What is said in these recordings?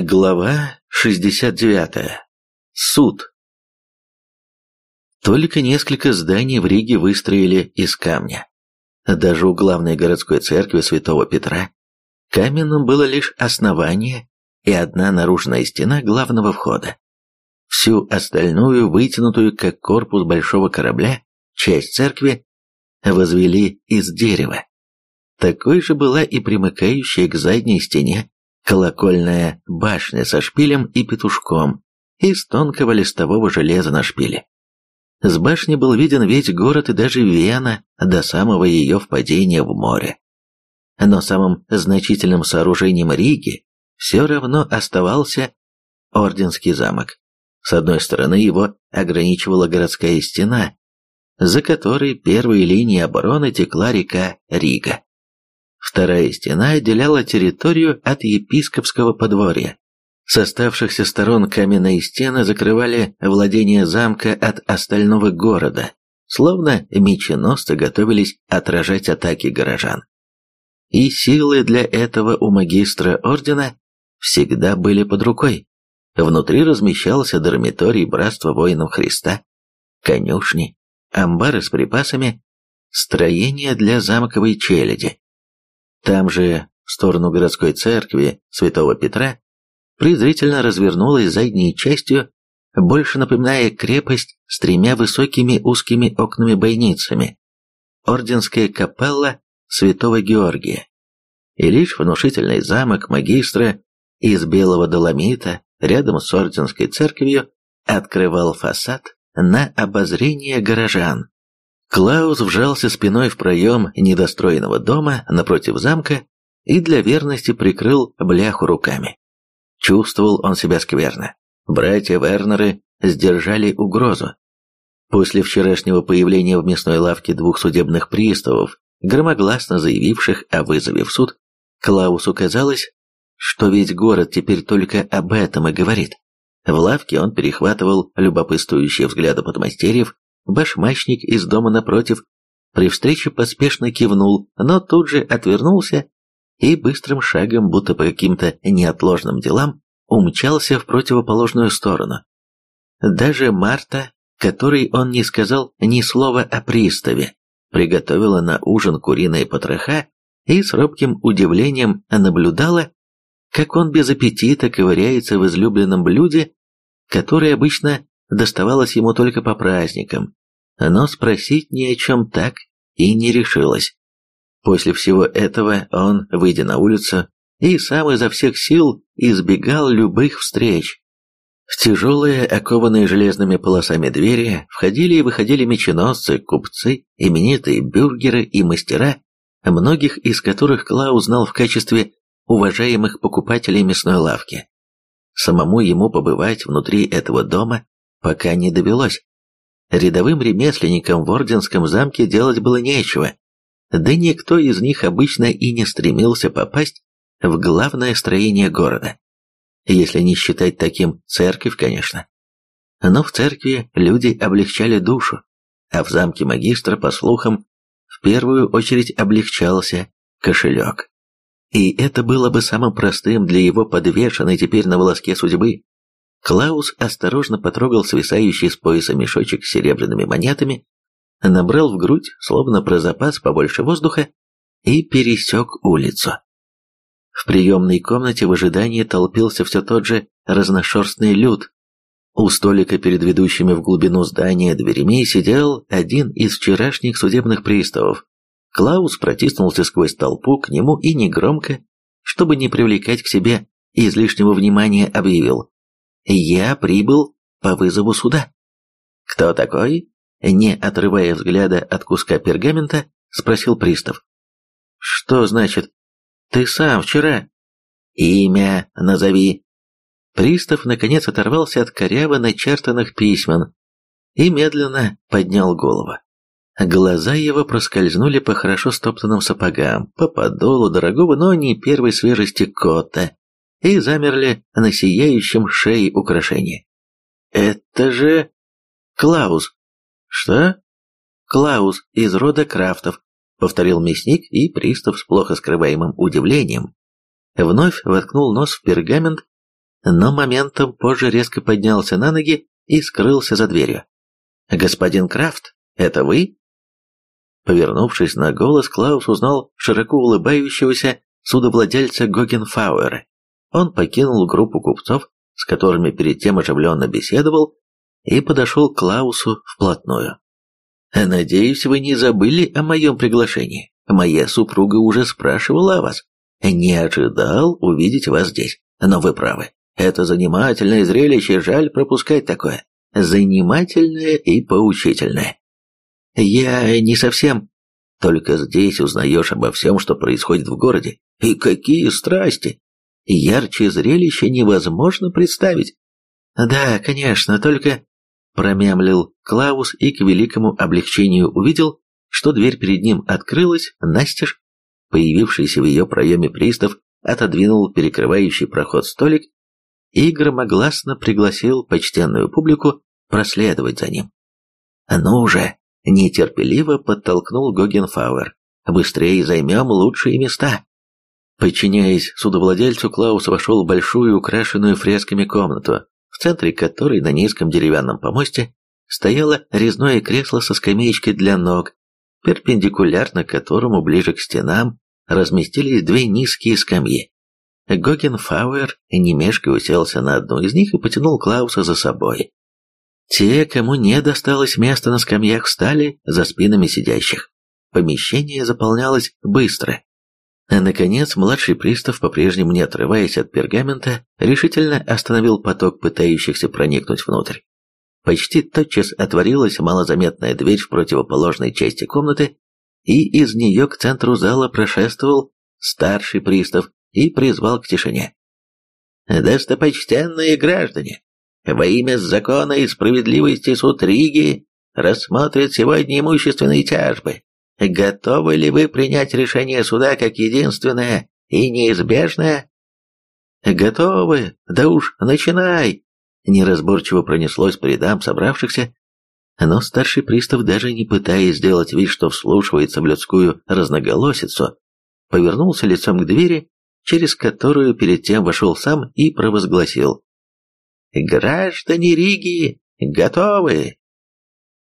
Глава 69. Суд. Только несколько зданий в Риге выстроили из камня. Даже у главной городской церкви Святого Петра каменным было лишь основание и одна наружная стена главного входа. Всю остальную, вытянутую как корпус большого корабля, часть церкви возвели из дерева. Такой же была и примыкающая к задней стене колокольная башня со шпилем и петушком из тонкого листового железа на шпиле. С башни был виден весь город и даже Вена до самого ее впадения в море. Но самым значительным сооружением Риги все равно оставался Орденский замок. С одной стороны его ограничивала городская стена, за которой первой линией обороны текла река Рига. Вторая стена отделяла территорию от епископского подворья. С оставшихся сторон каменные стены закрывали владение замка от остального города, словно меченосцы готовились отражать атаки горожан. И силы для этого у магистра ордена всегда были под рукой. Внутри размещался дармиторий Братства Воинов Христа, конюшни, амбары с припасами, строения для замковой челяди. Там же, в сторону городской церкви Святого Петра, презрительно развернулась задней частью, больше напоминая крепость с тремя высокими узкими окнами-бойницами, орденская капелла Святого Георгия. И лишь внушительный замок магистра из белого доломита рядом с орденской церковью открывал фасад на обозрение горожан. Клаус вжался спиной в проем недостроенного дома напротив замка и для верности прикрыл бляху руками. Чувствовал он себя скверно. Братья Вернеры сдержали угрозу. После вчерашнего появления в мясной лавке двух судебных приставов, громогласно заявивших о вызове в суд, Клаусу казалось, что весь город теперь только об этом и говорит. В лавке он перехватывал любопытствующие взгляды подмастерьев, Башмачник из дома напротив при встрече поспешно кивнул, но тут же отвернулся и быстрым шагом, будто по каким-то неотложным делам, умчался в противоположную сторону. Даже Марта, которой он не сказал ни слова о приставе, приготовила на ужин куриные потроха и с робким удивлением наблюдала, как он без аппетита ковыряется в излюбленном блюде, которое обычно доставалось ему только по праздникам, но спросить ни о чем так и не решилась. После всего этого он, выйдя на улицу, и сам изо всех сил избегал любых встреч. В тяжелые, окованные железными полосами двери входили и выходили меченосцы, купцы, именитые бюргеры и мастера, многих из которых Клаус знал в качестве уважаемых покупателей мясной лавки. Самому ему побывать внутри этого дома пока не довелось. Рядовым ремесленникам в Орденском замке делать было нечего, да никто из них обычно и не стремился попасть в главное строение города. Если не считать таким церковь, конечно. Но в церкви люди облегчали душу, а в замке магистра, по слухам, в первую очередь облегчался кошелек. И это было бы самым простым для его подвешенной теперь на волоске судьбы. Клаус осторожно потрогал свисающий с пояса мешочек с серебряными монетами, набрал в грудь, словно про запас побольше воздуха, и пересек улицу. В приемной комнате в ожидании толпился все тот же разношерстный люд. У столика перед ведущими в глубину здания дверями сидел один из вчерашних судебных приставов. Клаус протиснулся сквозь толпу к нему и негромко, чтобы не привлекать к себе излишнего внимания, объявил. «Я прибыл по вызову суда». «Кто такой?» Не отрывая взгляда от куска пергамента, спросил пристав. «Что значит? Ты сам вчера?» «Имя назови». Пристав наконец оторвался от коряво начертанных письмен и медленно поднял голову. Глаза его проскользнули по хорошо стоптанным сапогам, по подолу дорогого, но не первой свежести кота, и замерли на сияющем шее украшении. «Это же... Клаус!» «Что?» «Клаус из рода Крафтов», — повторил мясник, и пристав с плохо скрываемым удивлением вновь воткнул нос в пергамент но моментом позже резко поднялся на ноги и скрылся за дверью. «Господин Крафт, это вы?» Повернувшись на голос, Клаус узнал широко улыбающегося судовладельца Гогенфауэра. Он покинул группу купцов, с которыми перед тем оживленно беседовал, и подошел к Клаусу вплотную. «Надеюсь, вы не забыли о моем приглашении. Моя супруга уже спрашивала о вас. Не ожидал увидеть вас здесь, но вы правы. Это занимательное зрелище, жаль пропускать такое. Занимательное и поучительное. Я не совсем... Только здесь узнаешь обо всем, что происходит в городе. И какие страсти! Ярче зрелище невозможно представить. Да, конечно, только... Промямлил Клаус и к великому облегчению увидел, что дверь перед ним открылась, настежь. Появившийся в ее проеме пристав отодвинул перекрывающий проход столик и громогласно пригласил почтенную публику проследовать за ним. «Ну уже!» – нетерпеливо подтолкнул Гогенфауэр. «Быстрее займем лучшие места!» Подчиняясь судовладельцу, Клаус вошел в большую, украшенную фресками комнату, в центре которой на низком деревянном помосте стояло резное кресло со скамеечкой для ног, перпендикулярно которому ближе к стенам разместились две низкие скамьи. Гогенфауэр немешко уселся на одну из них и потянул Клауса за собой. Те, кому не досталось места на скамьях, встали за спинами сидящих. Помещение заполнялось быстро. А наконец, младший пристав, по-прежнему не отрываясь от пергамента, решительно остановил поток пытающихся проникнуть внутрь. Почти тотчас отворилась малозаметная дверь в противоположной части комнаты, и из нее к центру зала прошествовал старший пристав и призвал к тишине. «Достопочтенные граждане, во имя закона и справедливости суд Риги рассмотрит сегодня имущественные тяжбы. Готовы ли вы принять решение суда как единственное и неизбежное?» «Готовы? Да уж, начинай!» Неразборчиво пронеслось по рядам собравшихся, но старший пристав, даже не пытаясь сделать вид, что вслушивается в людскую разноголосицу, повернулся лицом к двери, через которую перед тем вошел сам и провозгласил. «Граждане Риги, готовы?»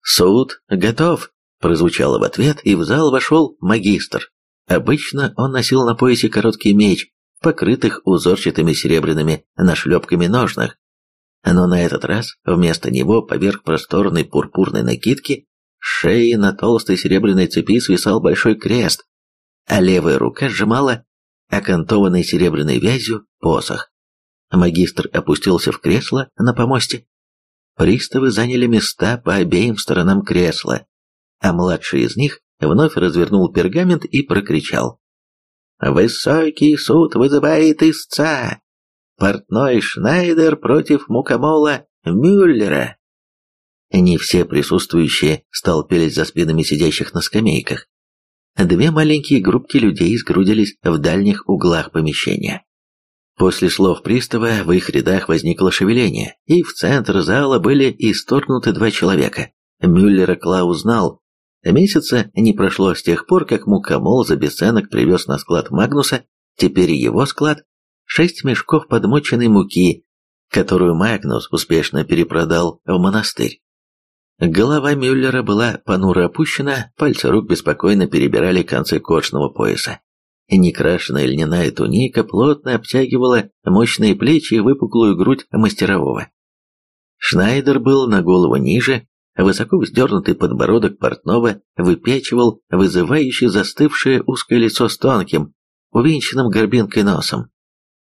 «Суд готов», — прозвучало в ответ, и в зал вошел магистр. Обычно он носил на поясе короткий меч, покрытых узорчатыми серебряными нашлепками ножнах, но на этот раз вместо него поверх просторной пурпурной накидки шеи на толстой серебряной цепи свисал большой крест, а левая рука сжимала окантованный серебряной вязью посох. Магистр опустился в кресло на помосте. Приставы заняли места по обеим сторонам кресла, а младший из них вновь развернул пергамент и прокричал. «Высокий суд вызывает истца! Портной Шнайдер против мукомола Мюллера. Не все присутствующие столпились за спинами сидящих на скамейках. Две маленькие группки людей сгрудились в дальних углах помещения. После слов пристава в их рядах возникло шевеление, и в центр зала были исторгнуты два человека. Мюллера Клаус знал. Месяца не прошло с тех пор, как мукомол за бесценок привез на склад Магнуса, теперь его склад шесть мешков подмоченной муки, которую Магнус успешно перепродал в монастырь. Голова Мюллера была понуро опущена, пальцы рук беспокойно перебирали концы кожного пояса. Некрашенная льняная туника плотно обтягивала мощные плечи и выпуклую грудь мастерового. Шнайдер был на голову ниже, высоко вздернутый подбородок портного выпячивал вызывающе застывшее узкое лицо с тонким, увенчанным горбинкой носом.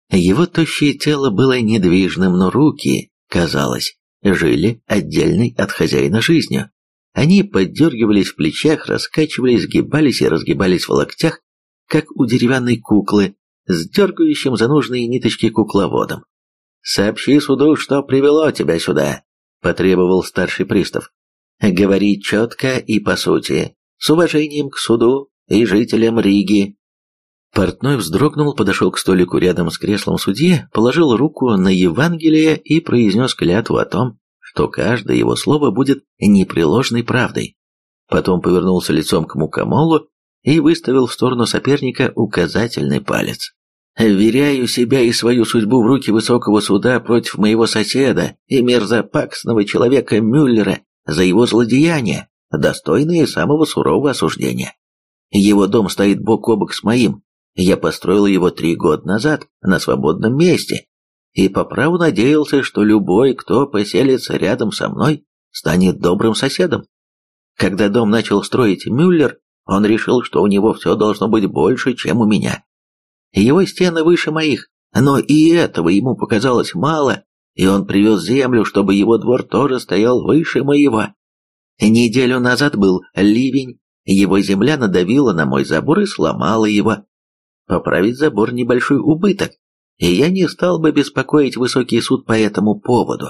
Его тощее тело было недвижным, но руки, казалось, жили отдельной от хозяина жизнью. Они поддергивались в плечах, раскачивались, сгибались и разгибались в локтях, как у деревянной куклы, с дергающим за нужные ниточки кукловодом. «Сообщи суду, что привело тебя сюда», – потребовал старший пристав. «Говори четко и по сути, с уважением к суду и жителям Риги, Портной вздрогнул, подошел к столику рядом с креслом судьи, положил руку на Евангелие и произнес клятву о том, что каждое его слово будет непреложной правдой. Потом повернулся лицом к мукомолу и выставил в сторону соперника указательный палец. Веряю себя и свою судьбу в руки высокого суда против моего соседа и мерзопакостного человека Мюллера за его злодеяния, достойные самого сурового осуждения. Его дом стоит бок о бок с моим. Я построил его три года назад на свободном месте и по праву надеялся, что любой, кто поселится рядом со мной, станет добрым соседом. Когда дом начал строить Мюллер, он решил, что у него все должно быть больше, чем у меня. Его стены выше моих, но и этого ему показалось мало, и он привез землю, чтобы его двор тоже стоял выше моего. Неделю назад был ливень, его земля надавила на мой забор и сломала его. Поправить забор небольшой убыток, и я не стал бы беспокоить высокий суд по этому поводу.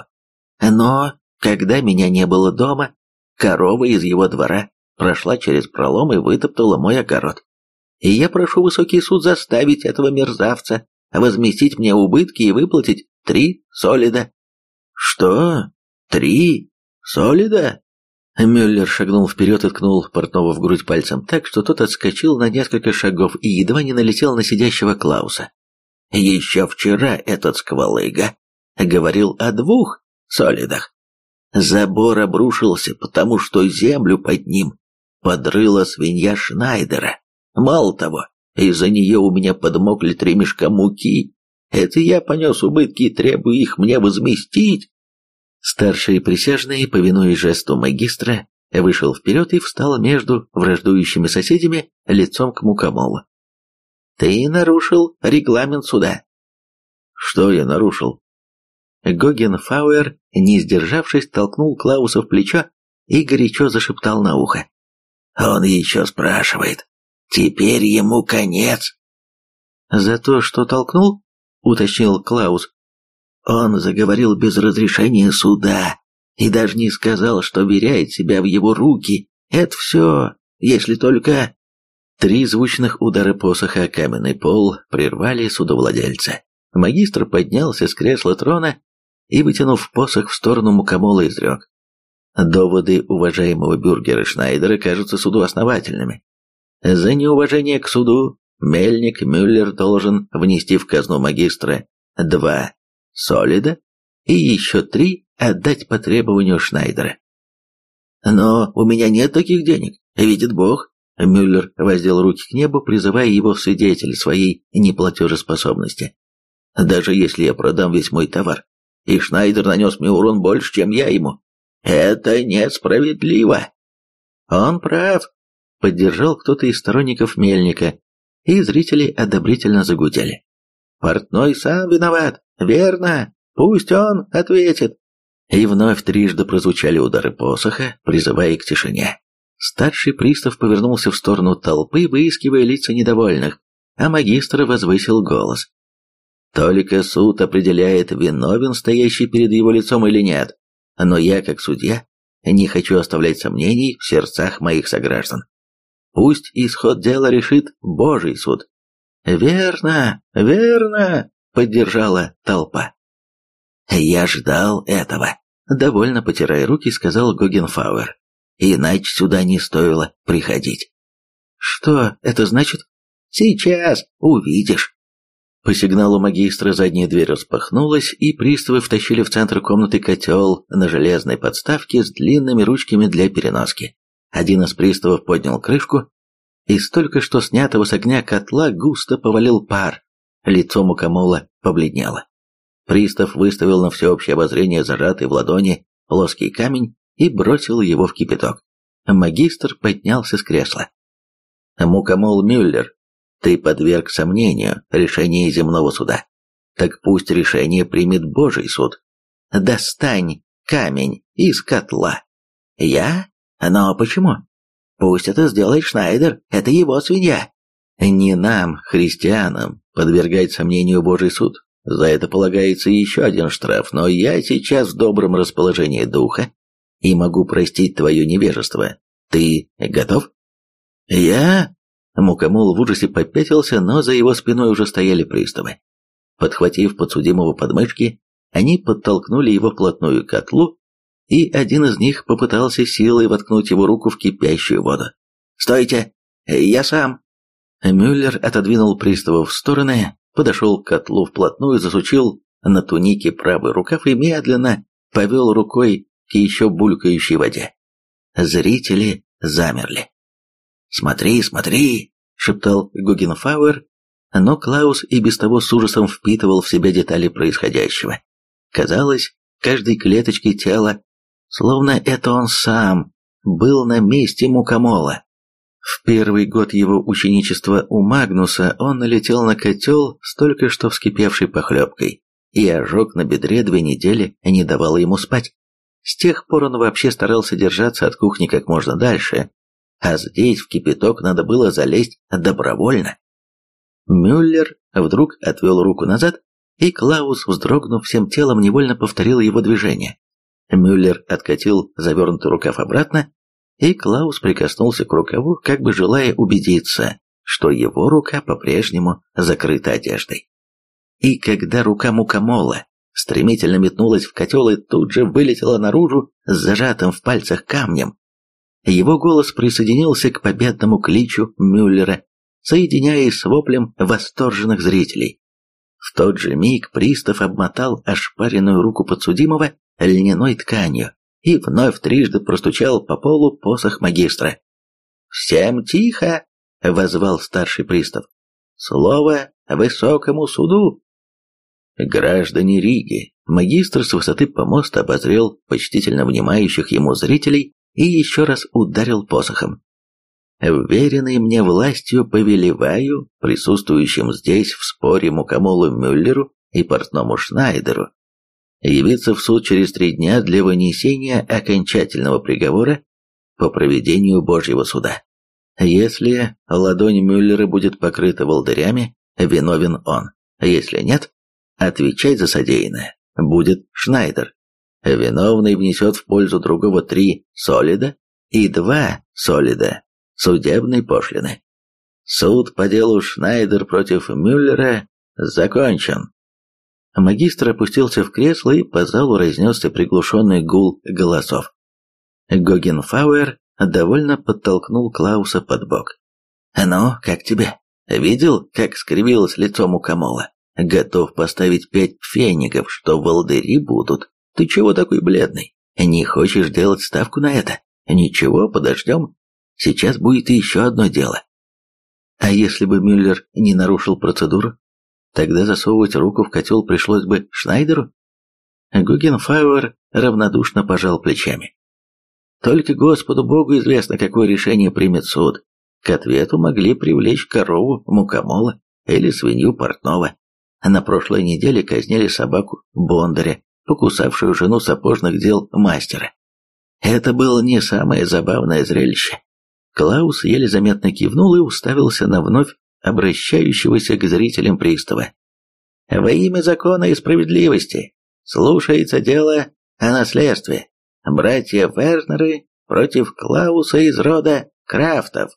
Но, когда меня не было дома, корова из его двора прошла через пролом и вытоптала мой огород и я прошу высокий суд заставить этого мерзавца возместить мне убытки и выплатить три солида». «Что? Три солида?» Мюллер шагнул вперед и ткнул портного в грудь пальцем так, что тот отскочил на несколько шагов и едва не налетел на сидящего Клауса. «Еще вчера этот сквалыга говорил о двух солидах. Забор обрушился, потому что землю под ним подрыла свинья Шнайдера. Мало того, из-за нее у меня подмокли три мешка муки. Это я понес убытки и требую их мне возместить. Старший присяжный, повинуясь жесту магистра, вышел вперед и встал между враждующими соседями лицом к Мукомолу. «Ты нарушил регламент суда». «Что я нарушил?» Гоген Фауэр, не сдержавшись, толкнул Клауса в плечо и горячо зашептал на ухо. «Он еще спрашивает, Теперь ему конец. За то, что толкнул? Уточнил Клаус. Он заговорил без разрешения суда и даже не сказал, что веряет себя в его руки. Это все, если только... Три звучных удара посоха о каменный пол прервали судовладельца. Магистр поднялся с кресла трона и, вытянув посох в сторону мукомола, изрек. Доводы уважаемого бюргера Шнайдера кажутся суду основательными. За неуважение к суду Мельник Мюллер должен внести в казну магистра два солида и еще три отдать по требованию Шнайдера. «Но у меня нет таких денег, видит Бог». Мюллер воздел руки к небу, призывая его в свидетель своей неплатежеспособности. «Даже если я продам весь мой товар, и Шнайдер нанес мне урон больше, чем я ему, это несправедливо». «Он прав», поддержал кто-то из сторонников Мельника, и зрители одобрительно загудели. «Портной сам виноват, верно, пусть он ответит». И вновь трижды прозвучали удары посоха, призывая к тишине. Старший пристав повернулся в сторону толпы, выискивая лица недовольных, а магистр возвысил голос. «Только суд определяет, виновен стоящий перед его лицом или нет, но я, как судья, не хочу оставлять сомнений в сердцах моих сограждан. Пусть исход дела решит Божий суд. «Верно, верно!» — поддержала толпа. «Я ждал этого», — довольно потирая руки, сказал Гогенфауэр. «Иначе сюда не стоило приходить». «Что это значит?» «Сейчас увидишь». По сигналу магистра задняя дверь распахнулась, и приставы втащили в центр комнаты котел на железной подставке с длинными ручками для переноски. Один из приставов поднял крышку, и столько что снятого с огня котла густо повалил пар. Лицо мукомола побледнело. Пристав выставил на всеобщее обозрение зажатый в ладони плоский камень и бросил его в кипяток. Магистр поднялся с кресла. «Мукомол Мюллер, ты подверг сомнению решение земного суда. Так пусть решение примет Божий суд. Достань камень из котла». «Я? Но почему? Пусть это сделает Шнайдер, это его свинья. Не нам, христианам, подвергать сомнению Божий суд. За это полагается еще один штраф, но я сейчас в добром расположении духа и могу простить твое невежество. Ты готов? Я? Мукамул в ужасе попятился, но за его спиной уже стояли приставы. Подхватив подсудимого подмышки, они подтолкнули его вплотную к котлу и один из них попытался силой воткнуть его руку в кипящую воду. «Стойте! Я сам!» Мюллер отодвинул пристава в стороны, подошел к котлу вплотную, засучил на тунике правый рукав и медленно повел рукой к еще булькающей воде. Зрители замерли. «Смотри, смотри!» — шептал Гугенфауэр, но Клаус и без того с ужасом впитывал в себя детали происходящего. Казалось, каждой клеточке тела, словно это он сам, был на месте мукомола. В первый год его ученичества у Магнуса он налетел на котел с только что вскипевшей похлебкой, и ожог на бедре две недели не давал ему спать. С тех пор он вообще старался держаться от кухни как можно дальше, а здесь в кипяток надо было залезть добровольно. Мюллер вдруг отвел руку назад, и Клаус, вздрогнув всем телом, невольно повторил его движение. Мюллер откатил завернутый рукав обратно, и Клаус прикоснулся к рукаву, как бы желая убедиться, что его рука по-прежнему закрыта одеждой. И когда рука мукомола стремительно метнулась в котел и тут же вылетела наружу с зажатым в пальцах камнем, его голос присоединился к победному кличу Мюллера, соединяясь с воплем восторженных зрителей. В тот же миг пристав обмотал ошпаренную руку подсудимого льняной тканью и вновь трижды простучал по полу посох магистра. «Всем тихо!» — возвал старший пристав. «Слово высокому суду!» Граждане Риги, магистр с высоты помоста обозрел почтительно внимающих ему зрителей и еще раз ударил посохом. Вверенный мне властью повелеваю присутствующим здесь в споре Мукамолу Мюллеру и портному Шнайдеру явиться в суд через три дня для вынесения окончательного приговора по проведению Божьего суда. Если ладонь Мюллера будет покрыта волдырями, виновен он. Если нет, отвечать за содеянное будет Шнайдер. Виновный внесет в пользу другого три солида и два солида судебной пошлины. Суд по делу Шнайдер против Мюллера закончен. Магистр опустился в кресло, и по залу разнесся приглушенный гул голосов. Гогенфауэр довольно подтолкнул Клауса под бок. «Ну, как тебе? Видел, как скривилось лицо мукомола? Готов поставить пять феников, что волдыри будут. Ты чего такой бледный? Не хочешь делать ставку на это? Ничего, подождем. Сейчас будет еще одно дело. А если бы Мюллер не нарушил процедуру? Тогда засовывать руку в котел пришлось бы Шнайдеру? Гугенфауэр равнодушно пожал плечами. Только Господу Богу известно, какое решение примет суд. К ответу могли привлечь корову мукомола или свинью портного. На прошлой неделе казнили собаку Бондаря, покусавшую жену сапожных дел мастера. Это было не самое забавное зрелище. Клаус еле заметно кивнул и уставился на вновь обращающегося к зрителям пристава. «Во имя закона и справедливости слушается дело о наследстве. Братья Вернеры против Клауса из рода Крафтов».